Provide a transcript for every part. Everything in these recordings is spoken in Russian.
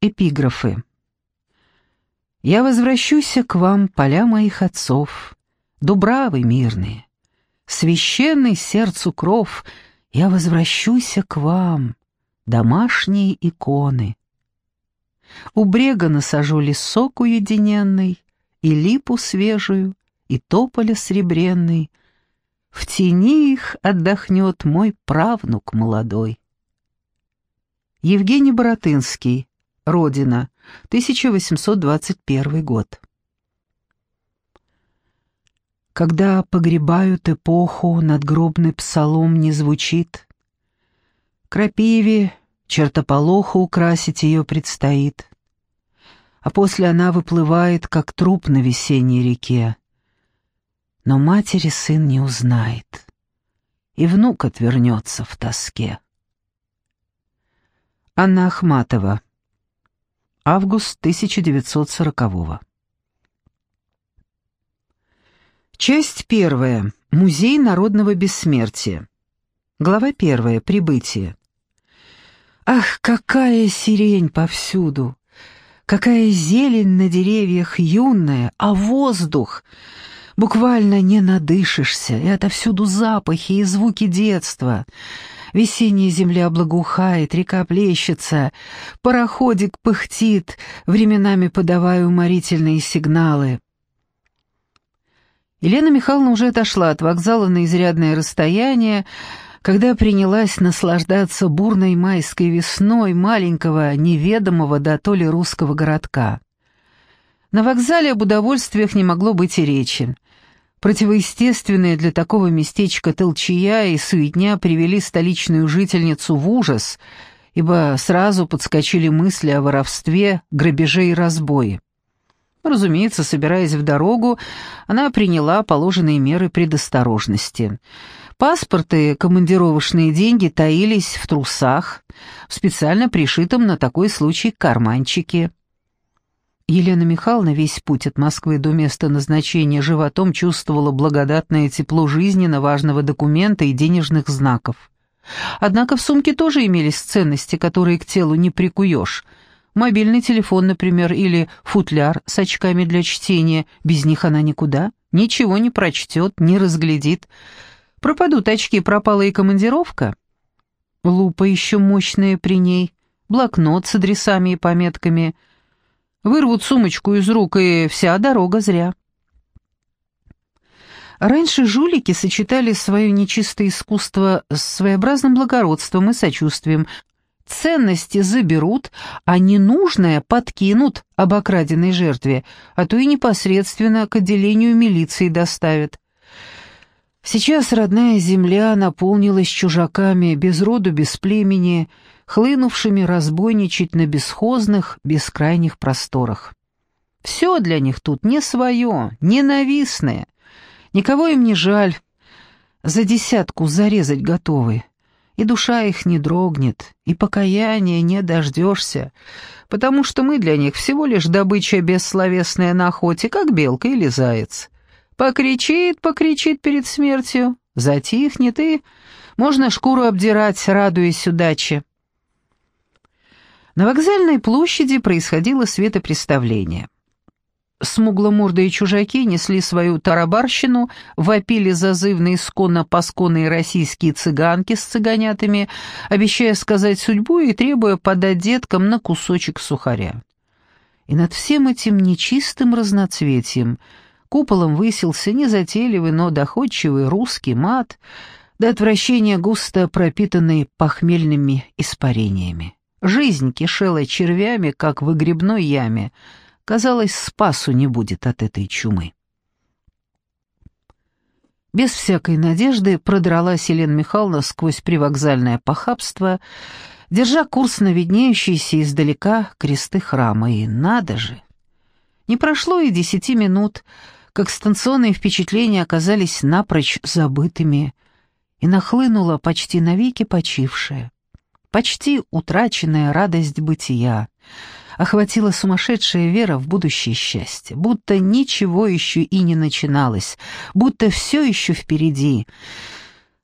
Эпиграфы. «Я возвращусь к вам, поля моих отцов, Дубравы мирные, священный сердцу кров, Я возвращусь к вам, домашние иконы. У брега насажу лесок уединенный, И липу свежую, и тополя сребренный, В тени их отдохнет мой правнук молодой. Евгений Боротынский, Родина, 1821 год. Когда погребают эпоху, надгробный псалом не звучит. Крапиве, чертополоху украсить ее предстоит. А после она выплывает, как труп на весенней реке. Но матери сын не узнает, и внук отвернется в тоске. Анна Ахматова Август 1940-го. Часть первая. Музей народного бессмертия. Глава первая. Прибытие. Ах, какая сирень повсюду! Какая зелень на деревьях юная, а воздух! Буквально не надышишься, и отовсюду запахи и звуки детства — Весенняя земля благоухает, река плещется, пароходик пыхтит, временами подавая уморительные сигналы. Елена Михайловна уже отошла от вокзала на изрядное расстояние, когда принялась наслаждаться бурной майской весной маленького, неведомого до то ли русского городка. На вокзале об удовольствиях не могло быть и речи. Противоестественные для такого местечка толчья и суетня привели столичную жительницу в ужас, ибо сразу подскочили мысли о воровстве, грабеже и разбое. Разумеется, собираясь в дорогу, она приняла положенные меры предосторожности. Паспорты командировочные деньги таились в трусах, в специально пришитом на такой случай карманчике. Елена Михайловна весь путь от Москвы до места назначения животом чувствовала благодатное тепло жизненно важного документа и денежных знаков. Однако в сумке тоже имелись ценности, которые к телу не прикуешь. Мобильный телефон, например, или футляр с очками для чтения. Без них она никуда, ничего не прочтет, не разглядит. Пропадут очки, пропала и командировка. Лупа еще мощная при ней, блокнот с адресами и пометками — Вырвут сумочку из рук, и вся дорога зря. Раньше жулики сочетали свое нечистое искусство с своеобразным благородством и сочувствием. Ценности заберут, а ненужное подкинут обокраденной жертве, а то и непосредственно к отделению милиции доставят. Сейчас родная земля наполнилась чужаками без роду, без племени, хлынувшими разбойничать на бесхозных, бескрайних просторах. Все для них тут не свое, ненавистное. Никого им не жаль. За десятку зарезать готовы. И душа их не дрогнет, и покаяния не дождешься, потому что мы для них всего лишь добыча бессловесная на охоте, как белка или заяц. Покричит, покричит перед смертью, затихнет и... Можно шкуру обдирать, радуясь удаче. На вокзальной площади происходило светопреставление. Смугломордые чужаки несли свою тарабарщину, вопили зазывно исконно-посконные российские цыганки с цыганятами, обещая сказать судьбу и требуя подать деткам на кусочек сухаря. И над всем этим нечистым разноцветием куполом высился незатейливый, но доходчивый русский мат, до отвращения густо пропитанный похмельными испарениями. Жизнь кишела червями, как в выгребной яме. Казалось, спасу не будет от этой чумы. Без всякой надежды продралась Елена Михайловна сквозь привокзальное похабство, держа курс на виднеющиеся издалека кресты храма. И надо же! Не прошло и десяти минут, как станционные впечатления оказались напрочь забытыми, и нахлынула почти навеки почившая почти утраченная радость бытия, охватила сумасшедшая вера в будущее счастье, будто ничего еще и не начиналось, будто все еще впереди.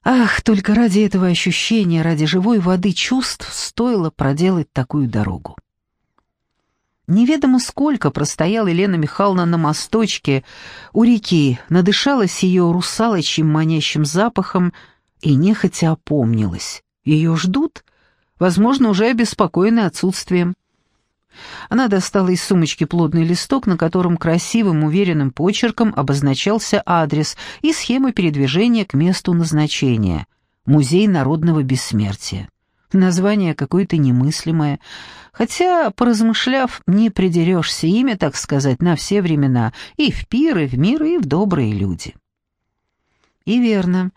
Ах, только ради этого ощущения, ради живой воды чувств стоило проделать такую дорогу. Неведомо сколько простояла Елена Михайловна на мосточке у реки, надышалась ее русалочьим манящим запахом и нехотя опомнилась. Ее ждут, возможно, уже обеспокоены отсутствием. Она достала из сумочки плотный листок, на котором красивым, уверенным почерком обозначался адрес и схема передвижения к месту назначения — Музей народного бессмертия. Название какое-то немыслимое, хотя, поразмышляв, не придерешься имя, так сказать, на все времена, и в пир, и в мир, и в добрые люди. И верно.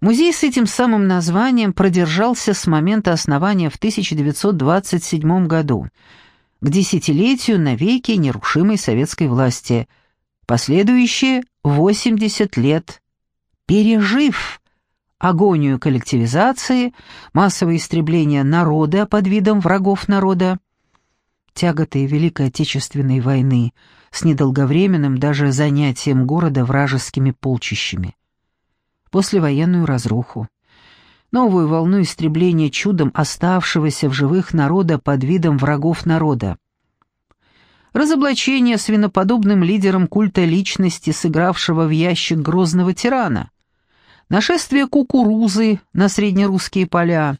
Музей с этим самым названием продержался с момента основания в 1927 году — к десятилетию навеки нерушимой советской власти, последующие 80 лет, пережив агонию коллективизации, массовое истребление народа под видом врагов народа, тяготы Великой Отечественной войны с недолговременным даже занятием города вражескими полчищами, послевоенную разруху, новую волну истребления чудом оставшегося в живых народа под видом врагов народа. Разоблачение свиноподобным лидером культа личности, сыгравшего в ящик грозного тирана. Нашествие кукурузы на среднерусские поля.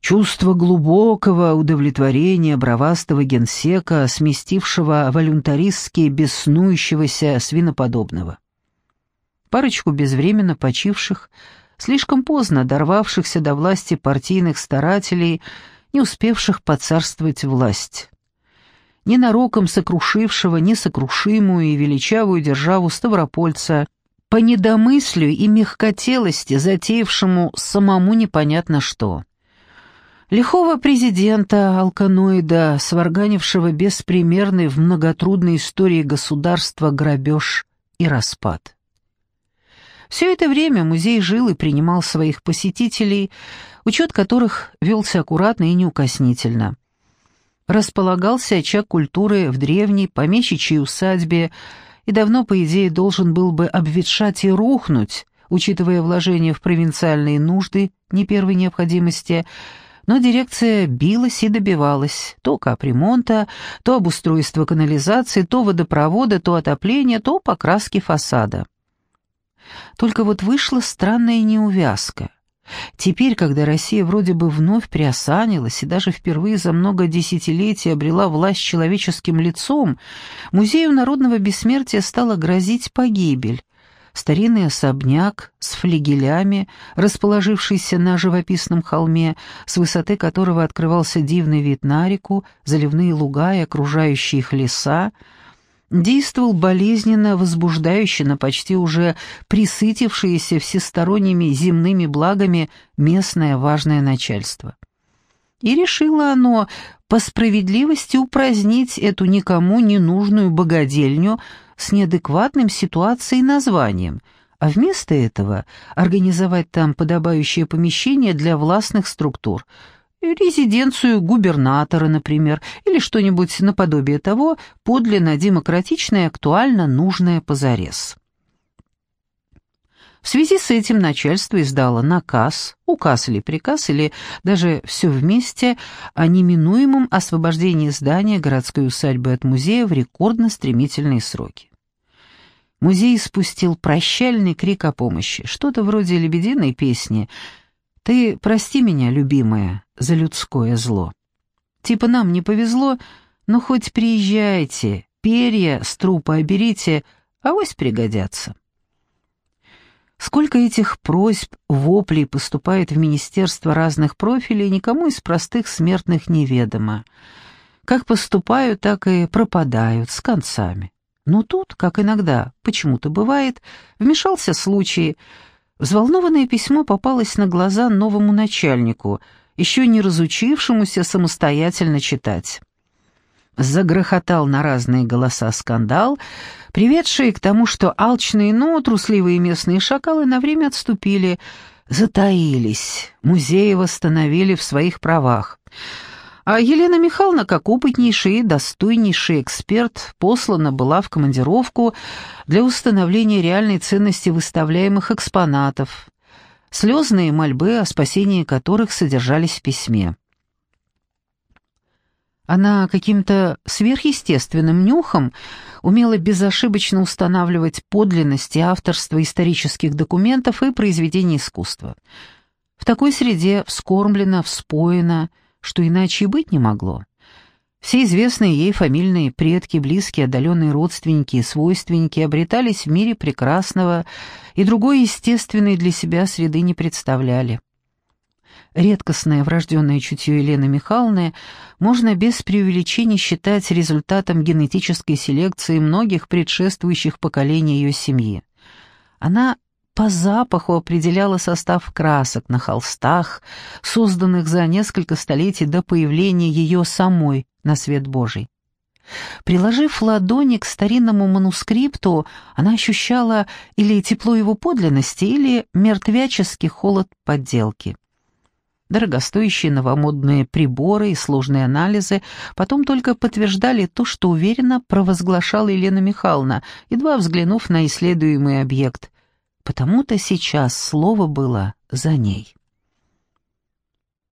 Чувство глубокого удовлетворения бравастого генсека, сместившего волюнтаристски беснующегося свиноподобного. Парочку безвременно почивших – слишком поздно дорвавшихся до власти партийных старателей, не успевших поцарствовать власть. Ненароком сокрушившего несокрушимую и величавую державу Ставропольца, по недомыслию и мягкотелости, затеявшему самому непонятно что. Лихого президента, алканоида, сварганившего беспримерный в многотрудной истории государства грабеж и распад. Все это время музей жил и принимал своих посетителей, учет которых велся аккуратно и неукоснительно. Располагался очаг культуры в древней помещичьей усадьбе и давно, по идее, должен был бы обветшать и рухнуть, учитывая вложения в провинциальные нужды не первой необходимости, но дирекция билась и добивалась то капремонта, то обустройства канализации, то водопровода, то отопления, то покраски фасада. Только вот вышла странная неувязка. Теперь, когда Россия вроде бы вновь приосанилась и даже впервые за много десятилетий обрела власть человеческим лицом, музею народного бессмертия стала грозить погибель. Старинный особняк с флигелями, расположившийся на живописном холме, с высоты которого открывался дивный вид на реку, заливные луга и окружающие их леса, действовал болезненно возбуждающе на почти уже присытившееся всесторонними земными благами местное важное начальство. И решило оно по справедливости упразднить эту никому не нужную богадельню с неадекватным ситуацией названием, а вместо этого организовать там подобающее помещение для властных структур – резиденцию губернатора, например, или что-нибудь наподобие того, подлинно демократичное и актуально нужное позарез. В связи с этим начальство издало наказ, указ или приказ, или даже все вместе о неминуемом освобождении здания городской усадьбы от музея в рекордно стремительные сроки. Музей спустил прощальный крик о помощи, что-то вроде лебединой песни — ты прости меня, любимая, за людское зло. Типа нам не повезло, но хоть приезжайте, перья с трупа оберите, авось пригодятся. Сколько этих просьб, воплей поступает в министерство разных профилей, никому из простых смертных неведомо. Как поступают, так и пропадают с концами. Но тут, как иногда почему-то бывает, вмешался случай — Взволнованное письмо попалось на глаза новому начальнику, еще не разучившемуся самостоятельно читать. Загрохотал на разные голоса скандал, приведший к тому, что алчные, но трусливые местные шакалы на время отступили, затаились, музеи восстановили в своих правах. А Елена Михайловна, как опытнейший и достойнейший эксперт, послана была в командировку для установления реальной ценности выставляемых экспонатов, слезные мольбы, о спасении которых содержались в письме. Она каким-то сверхъестественным нюхом умела безошибочно устанавливать подлинность и авторство исторических документов и произведений искусства. В такой среде вскормлено, вспоено, что иначе и быть не могло. Все известные ей фамильные предки, близкие, отдаленные родственники и свойственники обретались в мире прекрасного и другой естественной для себя среды не представляли. Редкостное врожденное чутье Елены Михайловны можно без преувеличений считать результатом генетической селекции многих предшествующих поколений ее семьи. Она по запаху определяла состав красок на холстах, созданных за несколько столетий до появления ее самой на свет Божий. Приложив ладони к старинному манускрипту, она ощущала или тепло его подлинности, или мертвяческий холод подделки. Дорогостоящие новомодные приборы и сложные анализы потом только подтверждали то, что уверенно провозглашала Елена Михайловна, едва взглянув на исследуемый объект. Потому-то сейчас слово было за ней.